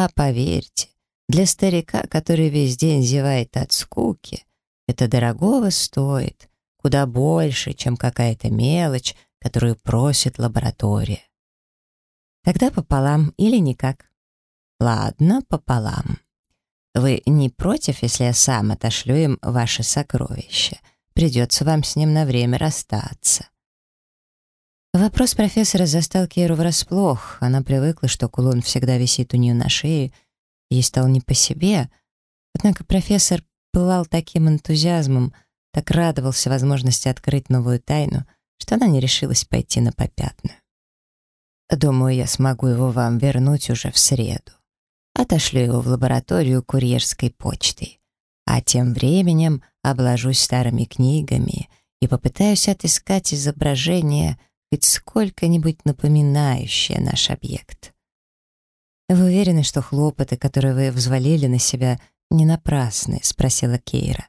А поверьте, для старика, который весь день зевает от скуки, это дорогого стоит куда больше, чем какая-то мелочь, которую просит лаборатория. Тогда пополам или никак? Ладно, пополам. Вы не против, если я сам отошлю им ваше сокровище? Придется вам с ним на время расстаться. Вопрос профессора застал Кейру врасплох. Она привыкла, что кулон всегда висит у нее на шее. Ей стало не по себе. Однако профессор пылал таким энтузиазмом — так радовался возможности открыть новую тайну, что она не решилась пойти на попятную. «Думаю, я смогу его вам вернуть уже в среду. Отошлю его в лабораторию курьерской почтой, а тем временем обложусь старыми книгами и попытаюсь отыскать изображение, хоть сколько-нибудь напоминающее наш объект. «Вы уверены, что хлопоты, которые вы взвалили на себя, не напрасны?» — спросила Кейра.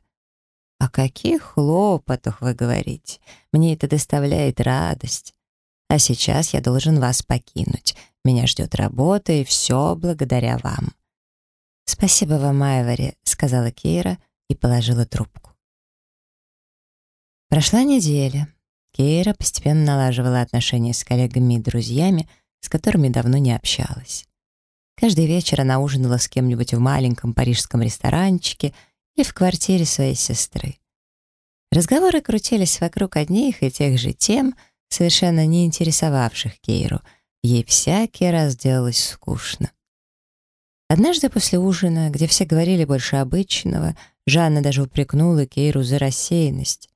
«О каких хлопотах вы говорите? Мне это доставляет радость. А сейчас я должен вас покинуть. Меня ждет работа, и все благодаря вам». «Спасибо вам, Айвори», — сказала Кейра и положила трубку. Прошла неделя. Кейра постепенно налаживала отношения с коллегами и друзьями, с которыми давно не общалась. Каждый вечер она ужинала с кем-нибудь в маленьком парижском ресторанчике или в квартире своей сестры. Разговоры крутились вокруг одних и тех же тем, совершенно не интересовавших Кейру. Ей всякий раз делалось скучно. Однажды после ужина, где все говорили больше обычного, Жанна даже упрекнула Кейру за рассеянность.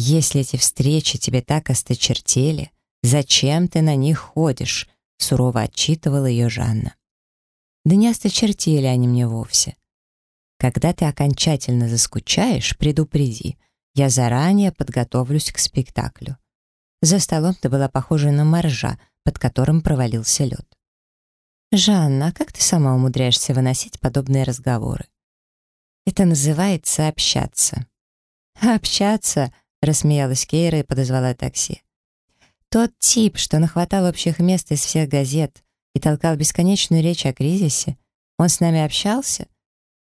«Если эти встречи тебе так осточертели, зачем ты на них ходишь?» сурово отчитывала ее Жанна. Да не осточертели они мне вовсе. Когда ты окончательно заскучаешь, предупреди. Я заранее подготовлюсь к спектаклю. За столом ты была похожа на моржа, под которым провалился лед. «Жанна, а как ты сама умудряешься выносить подобные разговоры?» «Это называется общаться». «Общаться?» — рассмеялась Кейра и подозвала такси. Тот тип, что нахватал общих мест из всех газет и толкал бесконечную речь о кризисе, он с нами общался,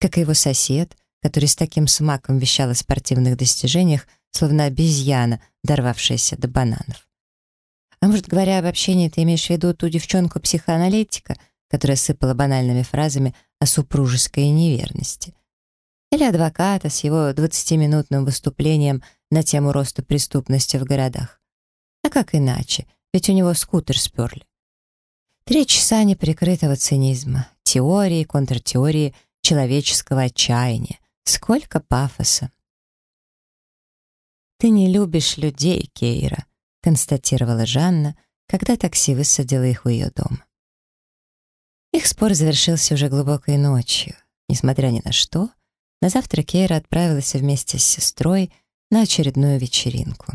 как и его сосед, который с таким смаком вещал о спортивных достижениях, словно обезьяна, дорвавшаяся до бананов. А может, говоря об общении, ты имеешь в виду ту девчонку-психоаналитика, которая сыпала банальными фразами о супружеской неверности? Или адвоката с его 20-минутным выступлением на тему роста преступности в городах? А как иначе? Ведь у него скутер сперли. Три часа неприкрытого цинизма, теории, контртеории, человеческого отчаяния. Сколько пафоса. «Ты не любишь людей, Кейра», — констатировала Жанна, когда такси высадило их у ее дома. Их спор завершился уже глубокой ночью. Несмотря ни на что, на завтра Кейра отправилась вместе с сестрой на очередную вечеринку.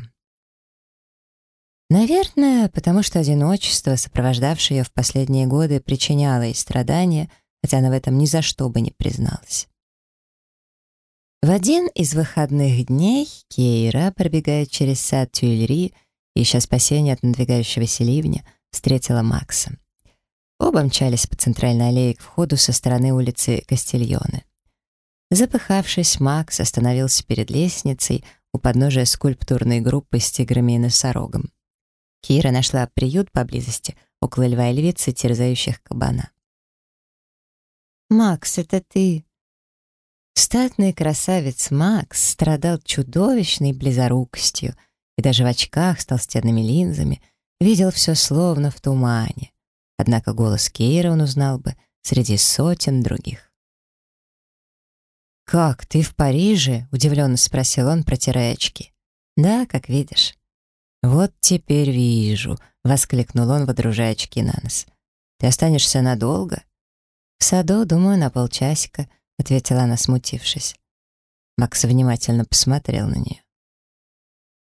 Наверное, потому что одиночество, сопровождавшее ее в последние годы, причиняло ей страдания, хотя она в этом ни за что бы не призналась. В один из выходных дней Кейра, пробегая через сад Тюильри, ища спасения от надвигающегося ливня, встретила Макса. Оба мчались по центральной аллее к входу со стороны улицы Кастильоны. Запыхавшись, Макс остановился перед лестницей у подножия скульптурной группы с тиграми и носорогом. Кира нашла приют поблизости, около льва и львицы, терзающих кабана. «Макс, это ты?» Статный красавец Макс страдал чудовищной близорукостью и даже в очках с толстенными линзами видел все словно в тумане. Однако голос Кейра он узнал бы среди сотен других. «Как, ты в Париже?» — удивленно спросил он, протирая очки. «Да, как видишь». «Вот теперь вижу», — воскликнул он, водружая очки на нос. «Ты останешься надолго?» «В саду, думаю, на полчасика», — ответила она, смутившись. Макс внимательно посмотрел на нее.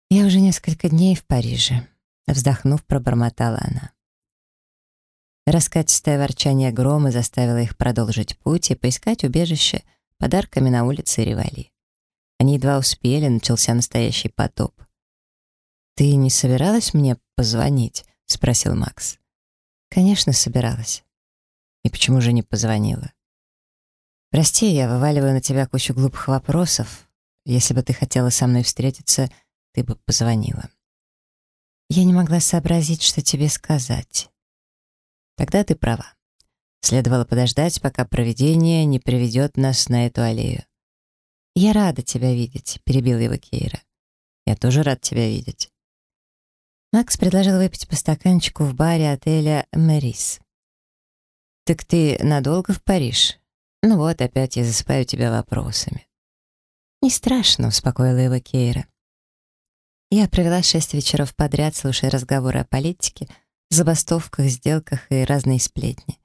«Я уже несколько дней в Париже», — вздохнув, пробормотала она. Раскатистое ворчание грома заставило их продолжить путь и поискать убежище подарками на улице Ривали. Они едва успели, начался настоящий потоп. «Ты не собиралась мне позвонить?» — спросил Макс. «Конечно, собиралась». «И почему же не позвонила?» «Прости, я вываливаю на тебя кучу глупых вопросов. Если бы ты хотела со мной встретиться, ты бы позвонила». «Я не могла сообразить, что тебе сказать». «Тогда ты права. Следовало подождать, пока провидение не приведет нас на эту аллею». «Я рада тебя видеть», — перебил его Кейра. «Я тоже рад тебя видеть». Макс предложил выпить по стаканчику в баре отеля «Мэрис». «Так ты надолго в Париж?» «Ну вот, опять я засыпаю тебя вопросами». «Не страшно», — успокоила его Кейра. Я провела шесть вечеров подряд, слушая разговоры о политике, забастовках, сделках и разные сплетни.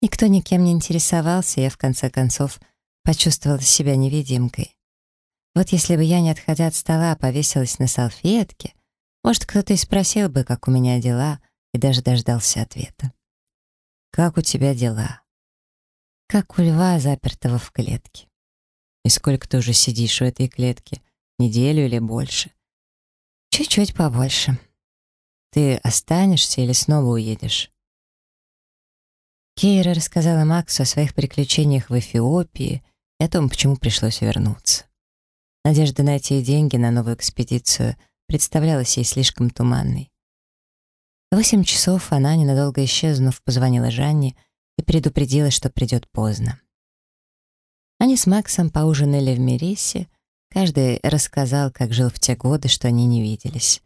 Никто никем не интересовался, я в конце концов почувствовала себя невидимкой. Вот если бы я, не отходя от стола, повесилась на салфетке, может, кто-то и спросил бы, как у меня дела, и даже дождался ответа. «Как у тебя дела?» «Как у льва, запертого в клетке». «И сколько ты уже сидишь в этой клетке? Неделю или больше?» «Чуть-чуть побольше». «Ты останешься или снова уедешь?» Кейра рассказала Максу о своих приключениях в Эфиопии и о том, почему пришлось вернуться. Надежда найти деньги на новую экспедицию представлялась ей слишком туманной. В восемь часов она, ненадолго исчезнув, позвонила Жанне и предупредила, что придет поздно. Они с Максом поужинали в Мерисе, каждый рассказал, как жил в те годы, что они не виделись.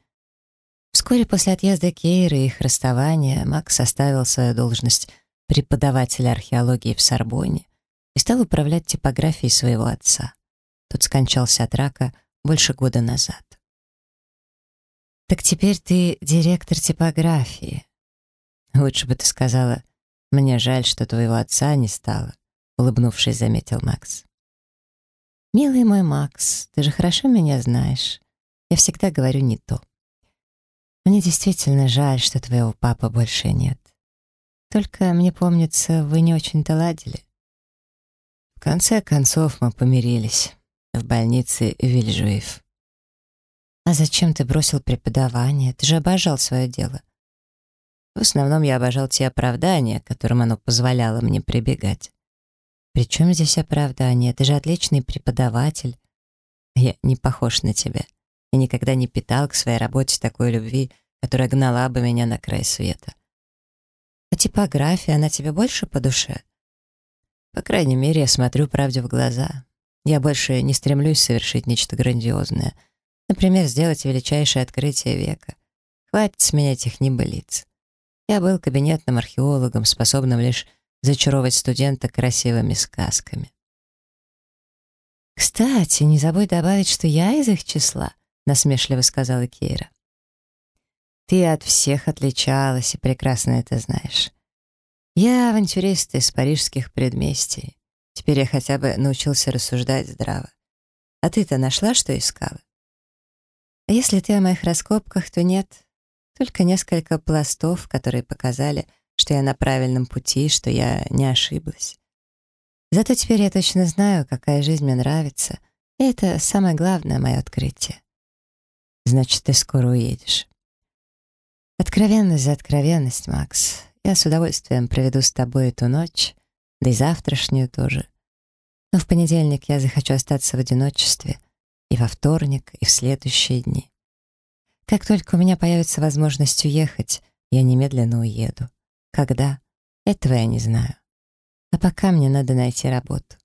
Вскоре после отъезда Кейры и их расставания Макс оставил свою должность преподавателя археологии в Сорбоне и стал управлять типографией своего отца. Тот скончался от рака больше года назад. «Так теперь ты директор типографии». «Лучше бы ты сказала, мне жаль, что твоего отца не стало», улыбнувшись, заметил Макс. «Милый мой Макс, ты же хорошо меня знаешь. Я всегда говорю не то. Мне действительно жаль, что твоего папы больше нет. Только, мне помнится, вы не очень-то ладили. В конце концов мы помирились в больнице Вильжуев. «А зачем ты бросил преподавание? Ты же обожал свое дело». В основном я обожал те оправдания, которым оно позволяло мне прибегать. «При чем здесь оправдание? Ты же отличный преподаватель». «Я не похож на тебя. Я никогда не питал к своей работе такой любви, которая гнала бы меня на край света». «А типография, она тебе больше по душе?» «По крайней мере, я смотрю правде в глаза. Я больше не стремлюсь совершить нечто грандиозное. Например, сделать величайшее открытие века. Хватит с меня этих небылиц. Я был кабинетным археологом, способным лишь зачаровывать студента красивыми сказками. «Кстати, не забудь добавить, что я из их числа», — насмешливо сказала Кейра. «Ты от всех отличалась и прекрасно это знаешь. Я авантюрист из парижских предместий. Теперь я хотя бы научился рассуждать здраво. А ты-то нашла, что искала? А если ты о моих раскопках, то нет. Только несколько пластов, которые показали, что я на правильном пути, что я не ошиблась. Зато теперь я точно знаю, какая жизнь мне нравится, и это самое главное мое открытие. Значит, ты скоро уедешь. Откровенность за откровенность, Макс. Я с удовольствием проведу с тобой эту ночь, да и завтрашнюю тоже. Но в понедельник я захочу остаться в одиночестве, и во вторник, и в следующие дни. Как только у меня появится возможность уехать, я немедленно уеду. Когда? Этого я не знаю. А пока мне надо найти работу.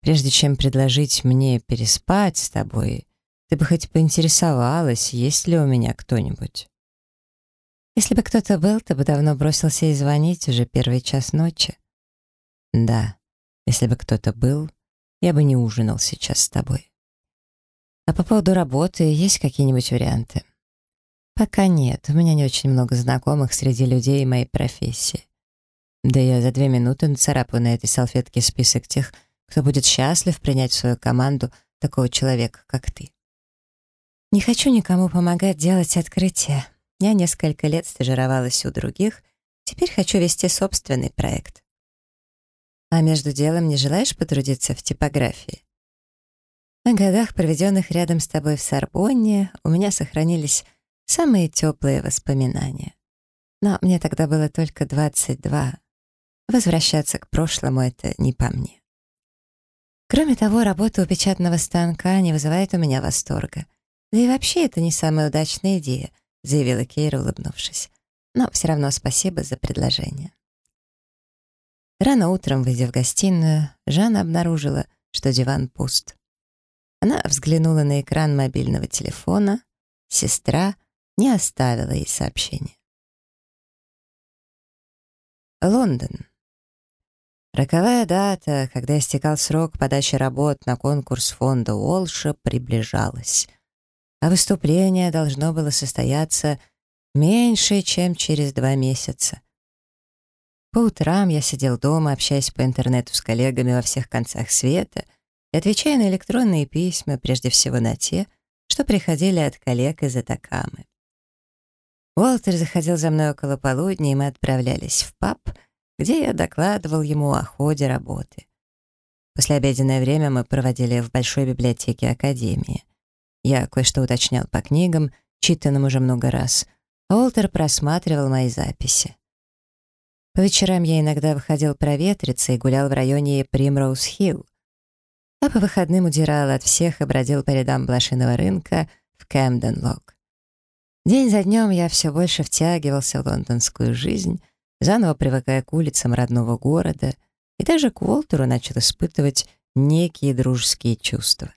Прежде чем предложить мне переспать с тобой, ты бы хоть поинтересовалась, есть ли у меня кто-нибудь. Если бы кто-то был, ты бы давно бросился и звонить уже первый час ночи. Да, если бы кто-то был, я бы не ужинал сейчас с тобой. А по поводу работы есть какие-нибудь варианты? Пока нет, у меня не очень много знакомых среди людей моей профессии. Да я за две минуты нацарапаю на этой салфетке список тех, кто будет счастлив принять в свою команду такого человека, как ты. Не хочу никому помогать делать открытия. Я несколько лет стажировалась у других, теперь хочу вести собственный проект. А между делом не желаешь потрудиться в типографии? О годах, проведенных рядом с тобой в Сорбонне, у меня сохранились самые теплые воспоминания. Но мне тогда было только 22. Возвращаться к прошлому — это не по мне. Кроме того, работа у печатного станка не вызывает у меня восторга. Да и вообще это не самая удачная идея — заявила Кейра, улыбнувшись. «Но все равно спасибо за предложение». Рано утром, выйдя в гостиную, Жанна обнаружила, что диван пуст. Она взглянула на экран мобильного телефона. Сестра не оставила ей сообщения. Лондон. Роковая дата, когда истекал срок подачи работ на конкурс фонда Уолша, приближалась. А выступление должно было состояться меньше, чем через два месяца. По утрам я сидел дома, общаясь по интернету с коллегами во всех концах света и отвечая на электронные письма, прежде всего на те, что приходили от коллег из Атакамы. Уолтер заходил за мной около полудня, и мы отправлялись в паб, где я докладывал ему о ходе работы. После обеденное время мы проводили в большой библиотеке Академии. Я кое-что уточнял по книгам, читанным уже много раз, Уолтер просматривал мои записи. По вечерам я иногда выходил проветриться и гулял в районе Примроуз-Хилл, а по выходным удирал от всех и бродил по рядам блошиного рынка в Кэмден-Лог. День за днем я все больше втягивался в лондонскую жизнь, заново привыкая к улицам родного города, и даже к Уолтеру начал испытывать некие дружеские чувства.